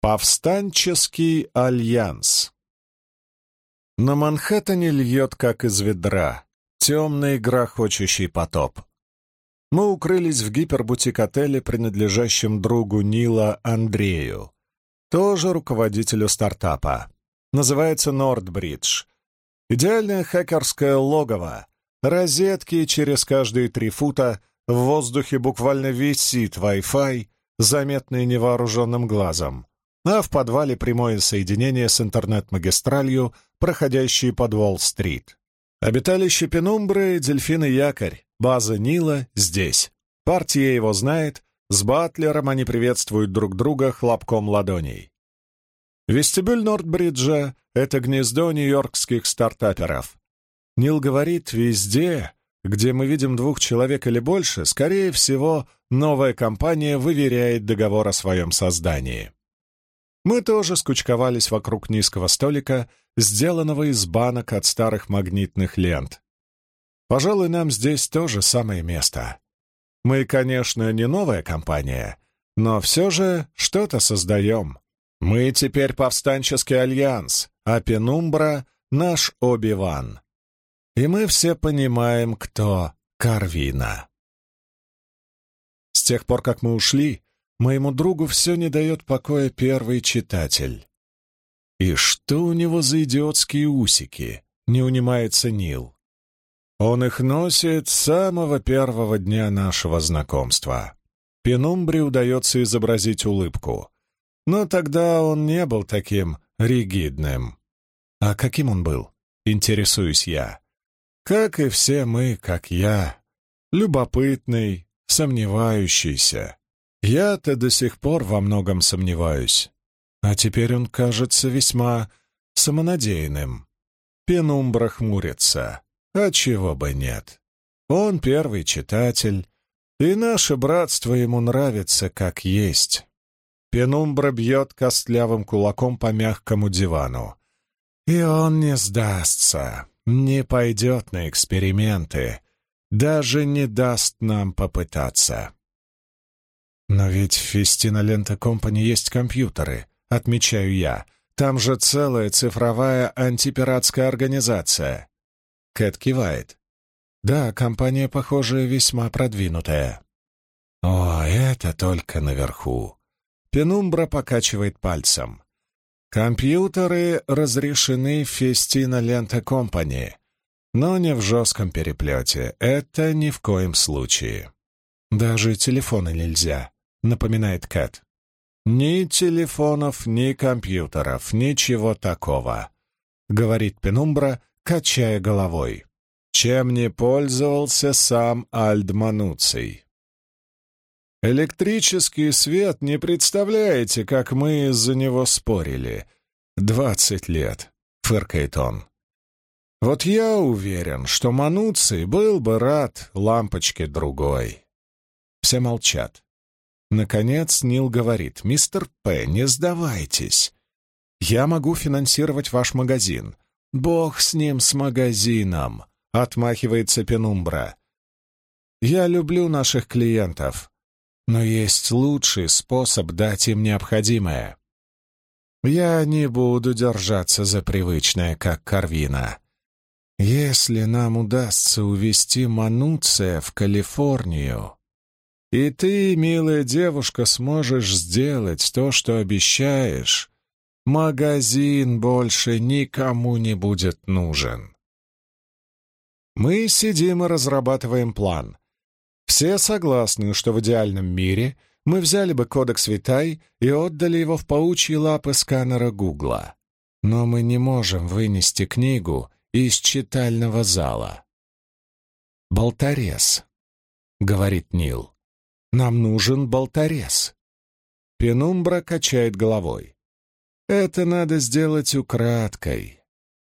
Повстанческий альянс На Манхэттене льет, как из ведра, темный грохочущий потоп. Мы укрылись в гипербутик-отеле, принадлежащем другу Нила Андрею, тоже руководителю стартапа. Называется Нордбридж. Идеальное хакерское логово. Розетки через каждые три фута, в воздухе буквально висит Wi-Fi, заметный невооруженным глазом а в подвале прямое соединение с интернет-магистралью, проходящей под Уолл-стрит. Обиталище Пенумбры, дельфины якорь, база Нила здесь. Партия его знает, с Батлером они приветствуют друг друга хлопком ладоней. Вестибюль Нордбриджа — это гнездо нью-йоркских стартаперов. Нил говорит, везде, где мы видим двух человек или больше, скорее всего, новая компания выверяет договор о своем создании. Мы тоже скучковались вокруг низкого столика, сделанного из банок от старых магнитных лент. Пожалуй, нам здесь тоже самое место. Мы, конечно, не новая компания, но все же что-то создаем. Мы теперь повстанческий альянс, а Пенумбра — наш Оби-Ван. И мы все понимаем, кто Карвина. С тех пор, как мы ушли, Моему другу все не дает покоя первый читатель. И что у него за идиотские усики? Не унимается Нил. Он их носит с самого первого дня нашего знакомства. Пенумбре удается изобразить улыбку. Но тогда он не был таким ригидным. А каким он был? Интересуюсь я. Как и все мы, как я. Любопытный, сомневающийся, я-то до сих пор во многом сомневаюсь. А теперь он кажется весьма самонадеянным. Пенумбра хмурится. А чего бы нет. Он первый читатель, и наше братство ему нравится как есть. Пенумбра бьет костлявым кулаком по мягкому дивану. И он не сдастся, не пойдет на эксперименты, даже не даст нам попытаться. «Но ведь в Фестина Лента Компани есть компьютеры», — отмечаю я. «Там же целая цифровая антипиратская организация». Кэт кивает. «Да, компания, похоже, весьма продвинутая». «О, это только наверху». Пенумбра покачивает пальцем. «Компьютеры разрешены в Фестина Лента Компани, но не в жестком переплете. Это ни в коем случае. Даже телефоны нельзя. — напоминает Кэт. «Ни телефонов, ни компьютеров, ничего такого», — говорит Пенумбра, качая головой. «Чем не пользовался сам Альдмануций?» «Электрический свет, не представляете, как мы из-за него спорили. Двадцать лет», — фыркает он. «Вот я уверен, что Мануций был бы рад лампочке другой». Все молчат. Наконец Нил говорит, «Мистер П, не сдавайтесь. Я могу финансировать ваш магазин. Бог с ним, с магазином», — отмахивается Пенумбра. «Я люблю наших клиентов, но есть лучший способ дать им необходимое. Я не буду держаться за привычное, как Карвина. Если нам удастся увезти Мануция в Калифорнию...» И ты, милая девушка, сможешь сделать то, что обещаешь. Магазин больше никому не будет нужен. Мы сидим и разрабатываем план. Все согласны, что в идеальном мире мы взяли бы кодекс Витай и отдали его в паучьи лапы сканера Гугла. Но мы не можем вынести книгу из читального зала. «Болторез», — говорит Нил. Нам нужен болторез. Пенумбра качает головой. Это надо сделать украдкой.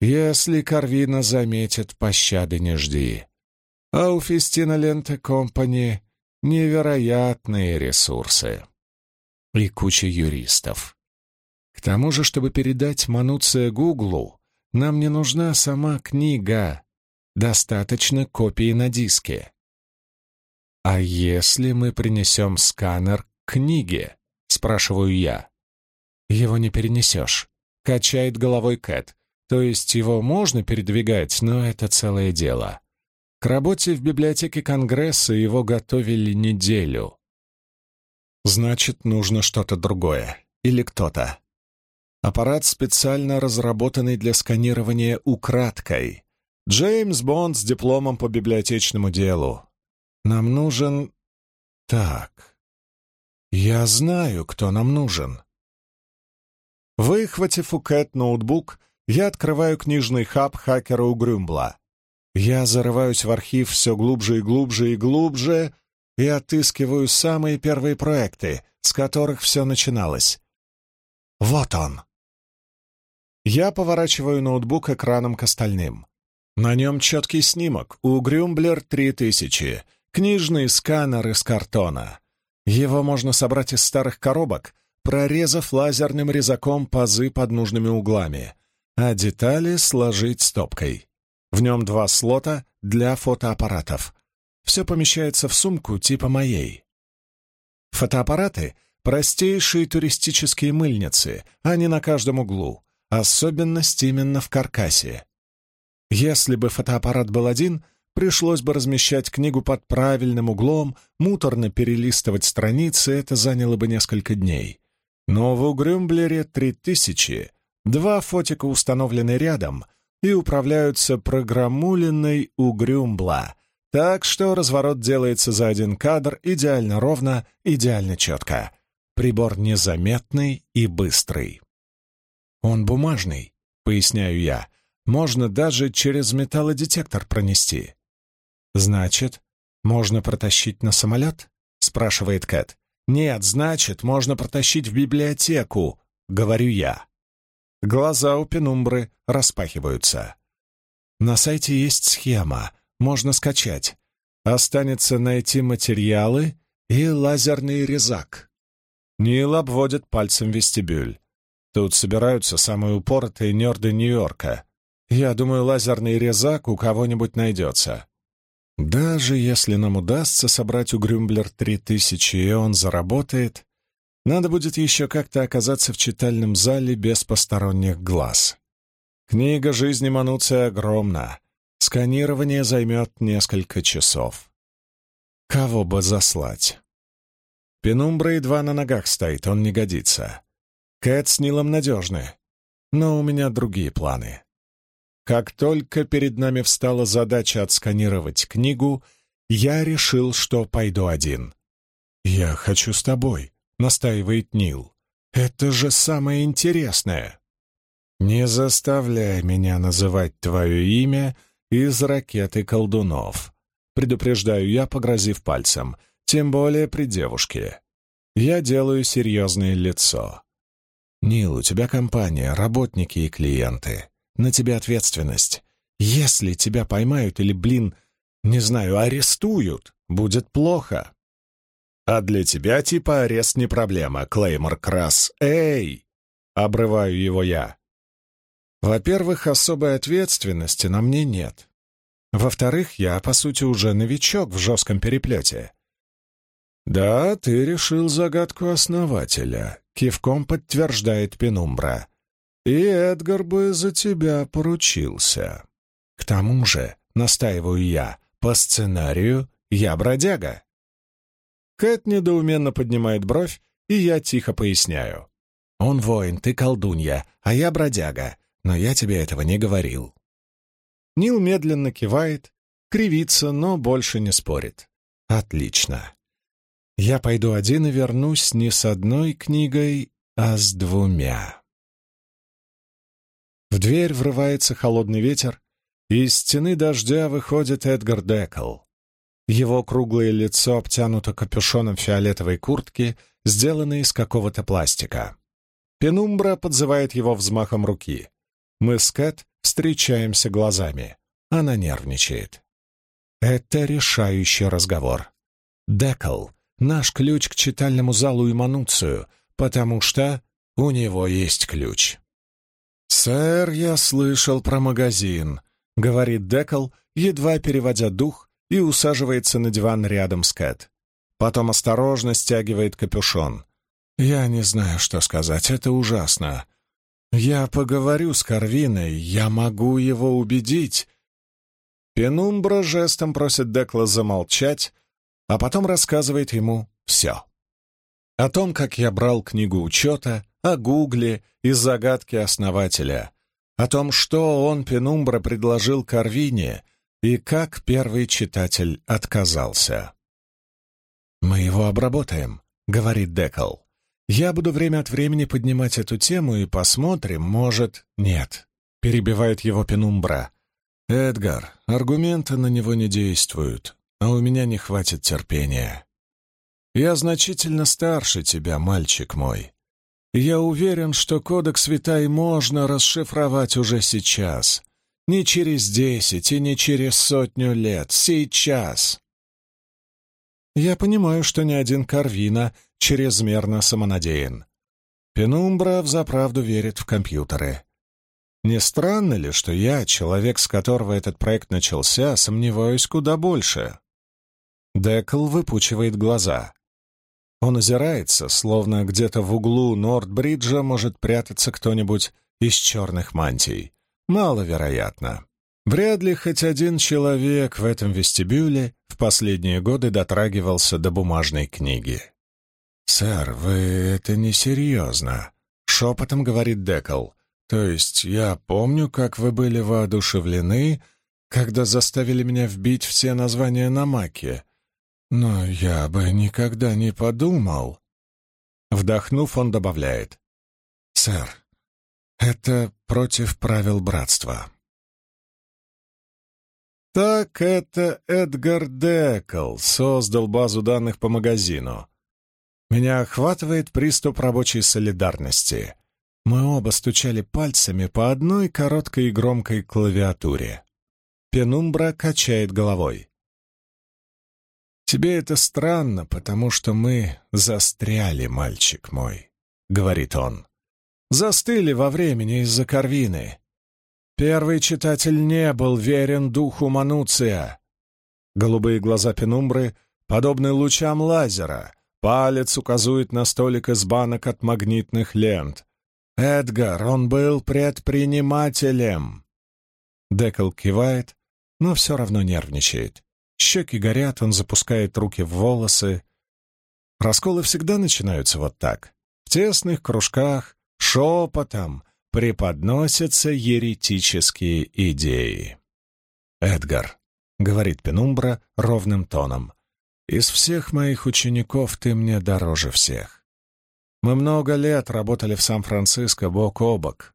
Если Карвина заметит, пощады не жди. А у Фестина Ленте Компани невероятные ресурсы. И куча юристов. К тому же, чтобы передать Мануция Гуглу, нам не нужна сама книга. Достаточно копии на диске. «А если мы принесем сканер к книге?» — спрашиваю я. Его не перенесешь. Качает головой Кэт. То есть его можно передвигать, но это целое дело. К работе в библиотеке Конгресса его готовили неделю. Значит, нужно что-то другое. Или кто-то. Аппарат, специально разработанный для сканирования украдкой. Джеймс Бонд с дипломом по библиотечному делу. Нам нужен... Так. Я знаю, кто нам нужен. Выхватив у Кэт ноутбук, я открываю книжный хаб хакера у Грюмбла. Я зарываюсь в архив все глубже и глубже и глубже и отыскиваю самые первые проекты, с которых все начиналось. Вот он. Я поворачиваю ноутбук экраном к остальным. На нем четкий снимок. У Грюмблер 3000. Книжный сканер из картона. Его можно собрать из старых коробок, прорезав лазерным резаком пазы под нужными углами, а детали сложить стопкой. В нем два слота для фотоаппаратов. Все помещается в сумку типа моей. Фотоаппараты — простейшие туристические мыльницы, они на каждом углу. Особенность именно в каркасе. Если бы фотоаппарат был один, пришлось бы размещать книгу под правильным углом, муторно перелистывать страницы, это заняло бы несколько дней. Но в Угрюмблере 3000 два фотика установлены рядом и управляются программулиной Угрюмбла, так что разворот делается за один кадр идеально ровно, идеально четко. Прибор незаметный и быстрый. «Он бумажный», — поясняю я. «Можно даже через металлодетектор пронести». «Значит, можно протащить на самолет?» — спрашивает Кэт. «Нет, значит, можно протащить в библиотеку», — говорю я. Глаза у пенумбры распахиваются. На сайте есть схема, можно скачать. Останется найти материалы и лазерный резак. Нил обводит пальцем вестибюль. Тут собираются самые упоротые нерды Нью-Йорка. Я думаю, лазерный резак у кого-нибудь найдется. Даже если нам удастся собрать у Грюмблер три тысячи, и он заработает, надо будет еще как-то оказаться в читальном зале без посторонних глаз. Книга жизни Мануция огромна. Сканирование займет несколько часов. Кого бы заслать? Пенумбра едва на ногах стоит, он не годится. Кэт с Нилом надежны, но у меня другие планы. Как только перед нами встала задача отсканировать книгу, я решил, что пойду один. «Я хочу с тобой», — настаивает Нил. «Это же самое интересное!» «Не заставляй меня называть твое имя из ракеты колдунов», — предупреждаю я, погрозив пальцем, тем более при девушке. Я делаю серьезное лицо. «Нил, у тебя компания, работники и клиенты. На тебе ответственность. Если тебя поймают или, блин, не знаю, арестуют, будет плохо». «А для тебя типа арест не проблема, Клеймор Крас. Эй!» — обрываю его я. «Во-первых, особой ответственности на мне нет. Во-вторых, я, по сути, уже новичок в жестком переплете. «Да, ты решил загадку основателя», — кивком подтверждает Пенумбра. «И Эдгар бы за тебя поручился. К тому же, настаиваю я, по сценарию я бродяга». Кэт недоуменно поднимает бровь, и я тихо поясняю. «Он воин, ты колдунья, а я бродяга, но я тебе этого не говорил». Нил медленно кивает, кривится, но больше не спорит. «Отлично. Я пойду один и вернусь не с одной книгой, а с двумя. В дверь врывается холодный ветер, и из стены дождя выходит Эдгар Декл. Его круглое лицо обтянуто капюшоном фиолетовой куртки, сделанной из какого-то пластика. Пенумбра подзывает его взмахом руки. Мы с Кэт встречаемся глазами. Она нервничает. Это решающий разговор. Декл наш ключ к читальному залу и Мануцию, потому что у него есть ключ. «Сэр, я слышал про магазин», — говорит Декл, едва переводя дух, и усаживается на диван рядом с Кэт. Потом осторожно стягивает капюшон. «Я не знаю, что сказать. Это ужасно. Я поговорю с Карвиной. Я могу его убедить». Пенумбра жестом просит Декла замолчать, а потом рассказывает ему все. О том, как я брал книгу учета, о Гугле и загадке основателя, о том, что он, Пенумбра, предложил Карвине и как первый читатель отказался. «Мы его обработаем», — говорит Декл. «Я буду время от времени поднимать эту тему и посмотрим, может...» «Нет», — перебивает его Пенумбра. «Эдгар, аргументы на него не действуют, а у меня не хватит терпения. Я значительно старше тебя, мальчик мой. Я уверен, что кодекс Витай можно расшифровать уже сейчас. Не через десять и не через сотню лет. Сейчас. Я понимаю, что ни один Карвина чрезмерно самонадеян. Пенумбра взаправду верит в компьютеры. Не странно ли, что я, человек, с которого этот проект начался, сомневаюсь куда больше? Декл выпучивает глаза. Он озирается, словно где-то в углу Нордбриджа может прятаться кто-нибудь из черных мантий. Маловероятно. Вряд ли хоть один человек в этом вестибюле в последние годы дотрагивался до бумажной книги. «Сэр, вы это несерьезно», — шепотом говорит Декл. «То есть я помню, как вы были воодушевлены, когда заставили меня вбить все названия на маке, но я бы никогда не подумал. Вдохнув, он добавляет. Сэр, это против правил братства. Так это Эдгар Декл создал базу данных по магазину. Меня охватывает приступ рабочей солидарности. Мы оба стучали пальцами по одной короткой и громкой клавиатуре. Пенумбра качает головой. «Тебе это странно, потому что мы застряли, мальчик мой», — говорит он. «Застыли во времени из-за Корвины. Первый читатель не был верен духу Мануция. Голубые глаза Пенумбры подобны лучам лазера. Палец указывает на столик из банок от магнитных лент. Эдгар, он был предпринимателем. Декл кивает, но все равно нервничает. Щеки горят, он запускает руки в волосы. Расколы всегда начинаются вот так. В тесных кружках, шепотом преподносятся еретические идеи. «Эдгар», — говорит Пенумбра ровным тоном, — «из всех моих учеников ты мне дороже всех. Мы много лет работали в Сан-Франциско бок о бок.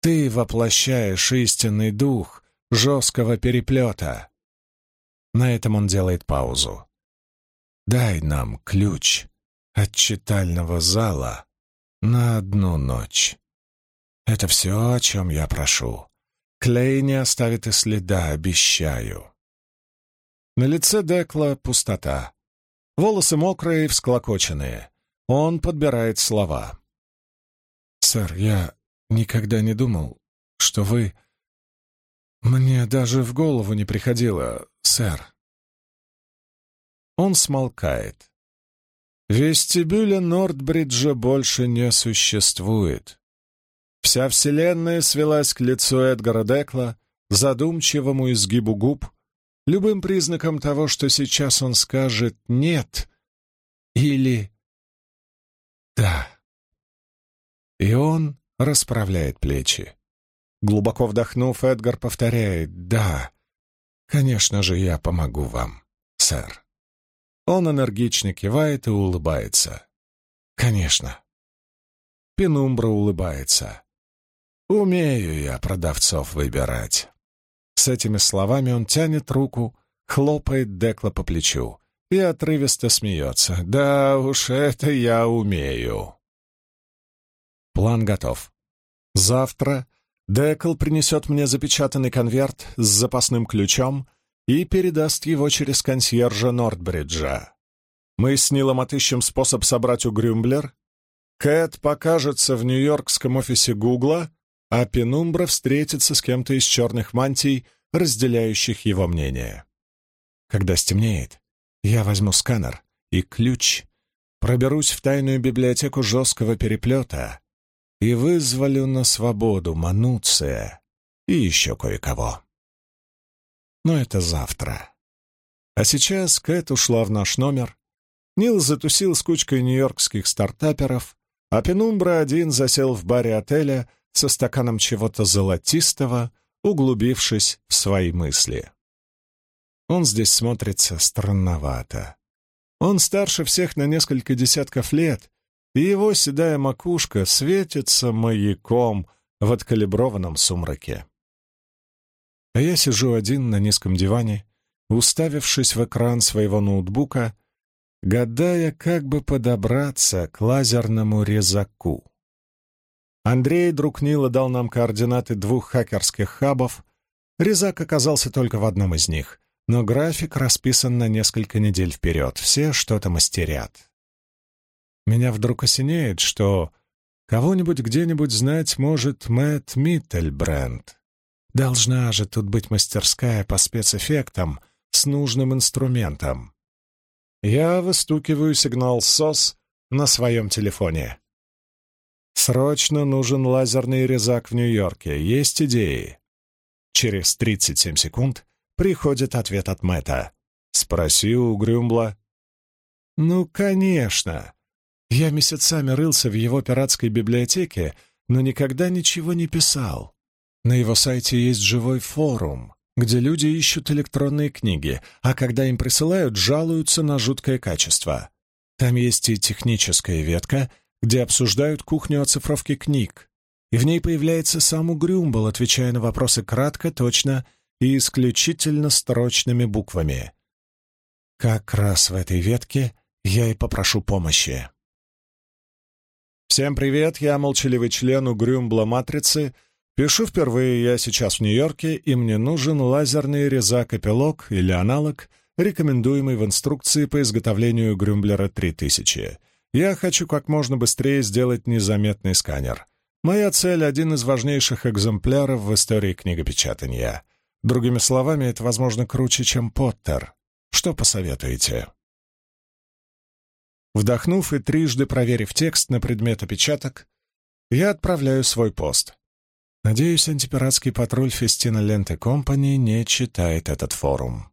Ты воплощаешь истинный дух жесткого переплета. На этом он делает паузу. «Дай нам ключ от читального зала на одну ночь. Это все, о чем я прошу. Клей не оставит и следа, обещаю». На лице Декла пустота. Волосы мокрые и всклокоченные. Он подбирает слова. «Сэр, я никогда не думал, что вы...» «Мне даже в голову не приходило, сэр». Он смолкает. Вестибюля Нордбриджа больше не существует. Вся вселенная свелась к лицу Эдгара Декла, задумчивому изгибу губ, любым признаком того, что сейчас он скажет «нет» или «да». И он расправляет плечи. Глубоко вдохнув, Эдгар повторяет «Да, конечно же, я помогу вам, сэр». Он энергично кивает и улыбается. «Конечно». Пенумбра улыбается. «Умею я продавцов выбирать». С этими словами он тянет руку, хлопает Декла по плечу и отрывисто смеется. «Да уж, это я умею». План готов. Завтра Декл принесет мне запечатанный конверт с запасным ключом и передаст его через консьержа Нордбриджа. Мы с Нилом отыщем способ собрать у Грюмблер. Кэт покажется в нью-йоркском офисе Гугла, а Пенумбра встретится с кем-то из черных мантий, разделяющих его мнение. Когда стемнеет, я возьму сканер и ключ проберусь в тайную библиотеку жесткого переплета и вызволю на свободу Мануция и еще кое-кого. Но это завтра. А сейчас Кэт ушла в наш номер, Нил затусил с кучкой нью-йоркских стартаперов, а Пенумбра один засел в баре отеля со стаканом чего-то золотистого, углубившись в свои мысли. Он здесь смотрится странновато. Он старше всех на несколько десятков лет, и его седая макушка светится маяком в откалиброванном сумраке. А я сижу один на низком диване, уставившись в экран своего ноутбука, гадая, как бы подобраться к лазерному резаку. Андрей, друг Нила, дал нам координаты двух хакерских хабов. Резак оказался только в одном из них, но график расписан на несколько недель вперед. Все что-то мастерят. Меня вдруг осеняет, что кого-нибудь где-нибудь знать может Мэтт Миттельбренд. Должна же тут быть мастерская по спецэффектам с нужным инструментом. Я выстукиваю сигнал СОС на своем телефоне. Срочно нужен лазерный резак в Нью-Йорке. Есть идеи? Через 37 секунд приходит ответ от Мэтта. Спроси у Грюмбла. Ну, конечно. Я месяцами рылся в его пиратской библиотеке, но никогда ничего не писал. На его сайте есть живой форум, где люди ищут электронные книги, а когда им присылают, жалуются на жуткое качество. Там есть и техническая ветка, где обсуждают кухню оцифровки книг, и в ней появляется сам Угрюмбл, отвечая на вопросы кратко, точно и исключительно строчными буквами. Как раз в этой ветке я и попрошу помощи. Всем привет, я молчаливый член Угрюмбла Матрицы — Пишу впервые, я сейчас в Нью-Йорке, и мне нужен лазерный резак-эпилог или аналог, рекомендуемый в инструкции по изготовлению Грюмблера 3000. Я хочу как можно быстрее сделать незаметный сканер. Моя цель — один из важнейших экземпляров в истории книгопечатания. Другими словами, это, возможно, круче, чем Поттер. Что посоветуете? Вдохнув и трижды проверив текст на предмет опечаток, я отправляю свой пост. Надеюсь, антипиратский патруль Фестина Ленте Компани не читает этот форум.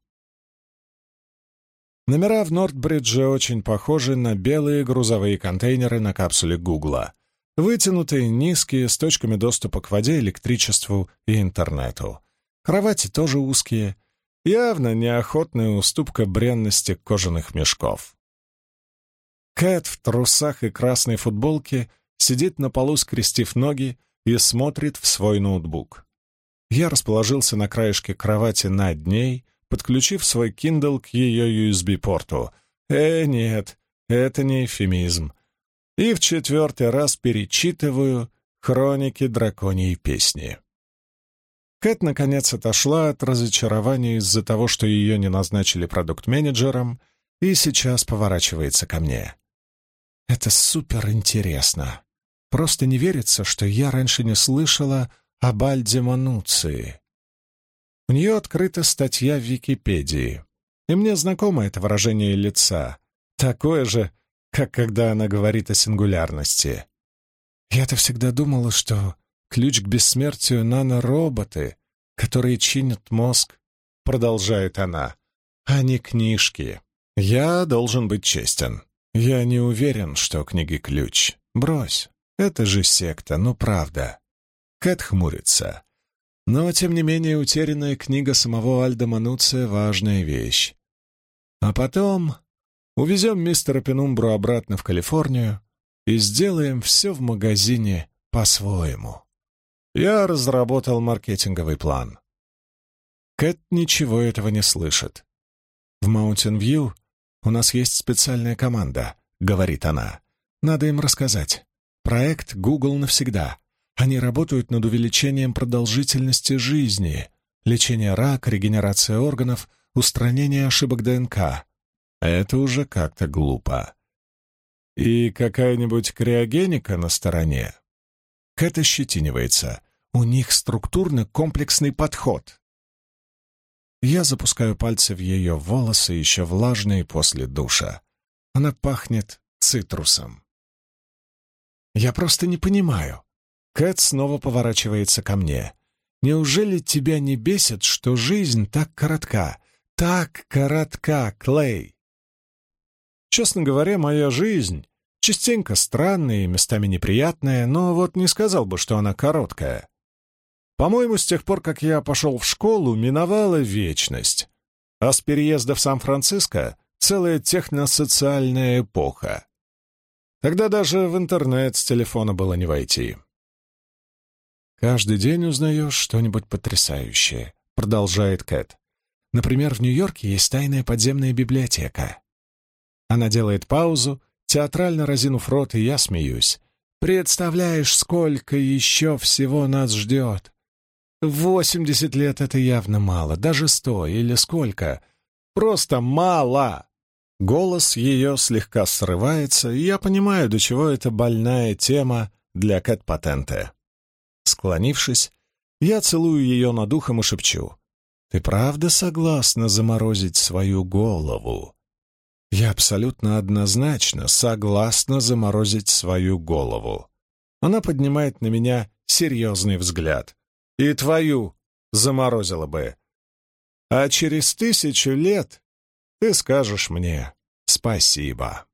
Номера в Нортбридже очень похожи на белые грузовые контейнеры на капсуле Гугла. Вытянутые, низкие, с точками доступа к воде, электричеству и интернету. Кровати тоже узкие. Явно неохотная уступка бренности кожаных мешков. Кэт в трусах и красной футболке сидит на полу, скрестив ноги, и смотрит в свой ноутбук. Я расположился на краешке кровати над ней, подключив свой Kindle к ее USB-порту. Э, нет, это не эфемизм. И в четвертый раз перечитываю хроники драконьей песни. Кэт, наконец, отошла от разочарования из-за того, что ее не назначили продукт-менеджером, и сейчас поворачивается ко мне. Это супер интересно. Просто не верится, что я раньше не слышала об Альде Мануции. У нее открыта статья в Википедии, и мне знакомо это выражение лица, такое же, как когда она говорит о сингулярности. Я-то всегда думала, что ключ к бессмертию — нанороботы, которые чинят мозг, продолжает она, а не книжки. Я должен быть честен. Я не уверен, что книги — ключ. Брось. Это же секта, ну правда. Кэт хмурится. Но, тем не менее, утерянная книга самого Альда Мануция — важная вещь. А потом увезем мистера Пенумбру обратно в Калифорнию и сделаем все в магазине по-своему. Я разработал маркетинговый план. Кэт ничего этого не слышит. «В View у нас есть специальная команда», — говорит она. «Надо им рассказать. Проект Google навсегда. Они работают над увеличением продолжительности жизни, лечение рака, регенерация органов, устранение ошибок ДНК. Это уже как-то глупо. И какая-нибудь криогеника на стороне. Кэт ощетинивается. У них структурно-комплексный подход. Я запускаю пальцы в ее волосы, еще влажные после душа. Она пахнет цитрусом. Я просто не понимаю. Кэт снова поворачивается ко мне. Неужели тебя не бесит, что жизнь так коротка? Так коротка, Клей. Честно говоря, моя жизнь частенько странная и местами неприятная, но вот не сказал бы, что она короткая. По-моему, с тех пор, как я пошел в школу, миновала вечность. А с переезда в Сан-Франциско целая техносоциальная эпоха. Тогда даже в интернет с телефона было не войти. «Каждый день узнаешь что-нибудь потрясающее», — продолжает Кэт. «Например, в Нью-Йорке есть тайная подземная библиотека». Она делает паузу, театрально разинув рот, и я смеюсь. «Представляешь, сколько еще всего нас ждет! Восемьдесят лет — это явно мало, даже сто или сколько. Просто мало!» Голос ее слегка срывается, и я понимаю, до чего это больная тема для Кэт-патента. Склонившись, я целую ее над ухом и шепчу. «Ты правда согласна заморозить свою голову?» Я абсолютно однозначно согласна заморозить свою голову. Она поднимает на меня серьезный взгляд. «И твою заморозила бы. А через тысячу лет ты скажешь мне спасибо».